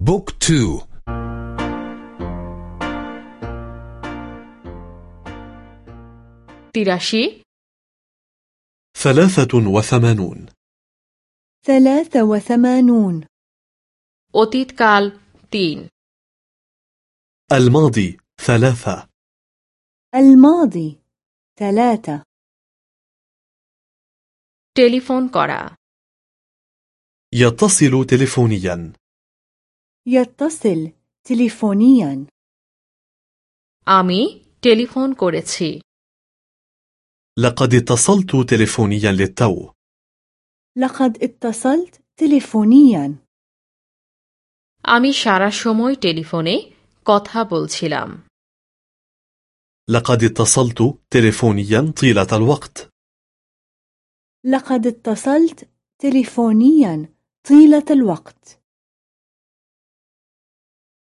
بوك تو. تيراشي ثلاثة وثمانون. ثلاثة وثمانون. أوتيت كال تين. الماضي ثلاثة. الماضي ثلاثة. تليفون كرة يتصل تليفونياً. يتصل تليفونيا আমি টেলিফোন করেছি لقد اتصلت تلفونيا للتو لقد اتصلت تليفونيا আমি সারা সময় টেলিফোনে কথা বলছিলাম لقد اتصلت تلفونيا طيلة الوقت لقد اتصلت تليفونيا طيلة الوقت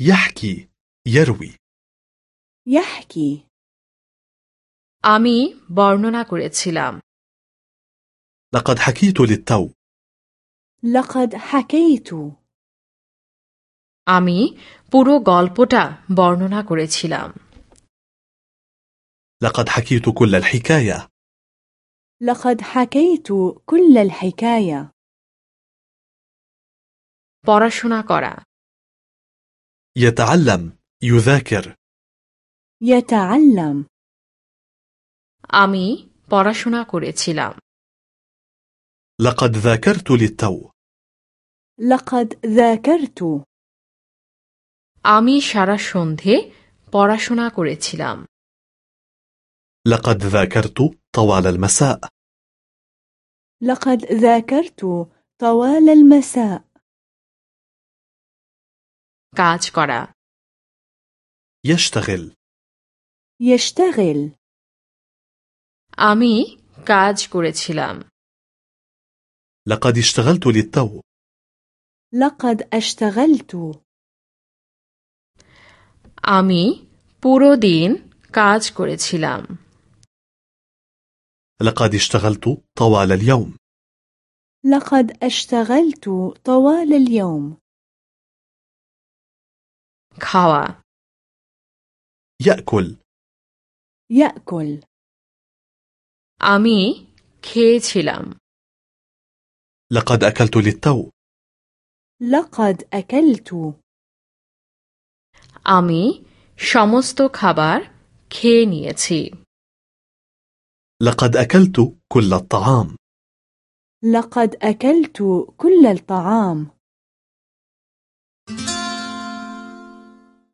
يحكي يروي يحكي আমি বর্ণনা করেছিলাম لقد حكيت للتو لقد حكيت আমি পুরো গল্পটা বর্ণনা করেছিলাম لقد حكيت كل الحكاية لقد حكيت كل الحكاية পড়াশোনা করা يتعلم يذاكر يتعلم আমি পড়াশোনা করেছিলাম لقد ذاكرت للتو لقد ذاكرت আমি সারা সন্ধে পড়াশোনা করেছিলাম لقد ذاكرت طوال المساء لقد ذاكرت طوال المساء কাজ করা يشتغل يشتغل আমি কাজ করেছিলাম لقد اشتغلت للتو لقد اشتغلت আমি পুরো দিন কাজ করেছিলাম لقد اشتغلت طوال اليوم لقد اشتغلت طوال اليوم খাওয়া يأكل يأكل আমি খেয়েছিলাম لقد أكلت للتو لقد أكلت আমি সমস্ত খাবার খেয়ে নিয়েছি لقد أكلت كل الطعام لقد أكلت كل الطعام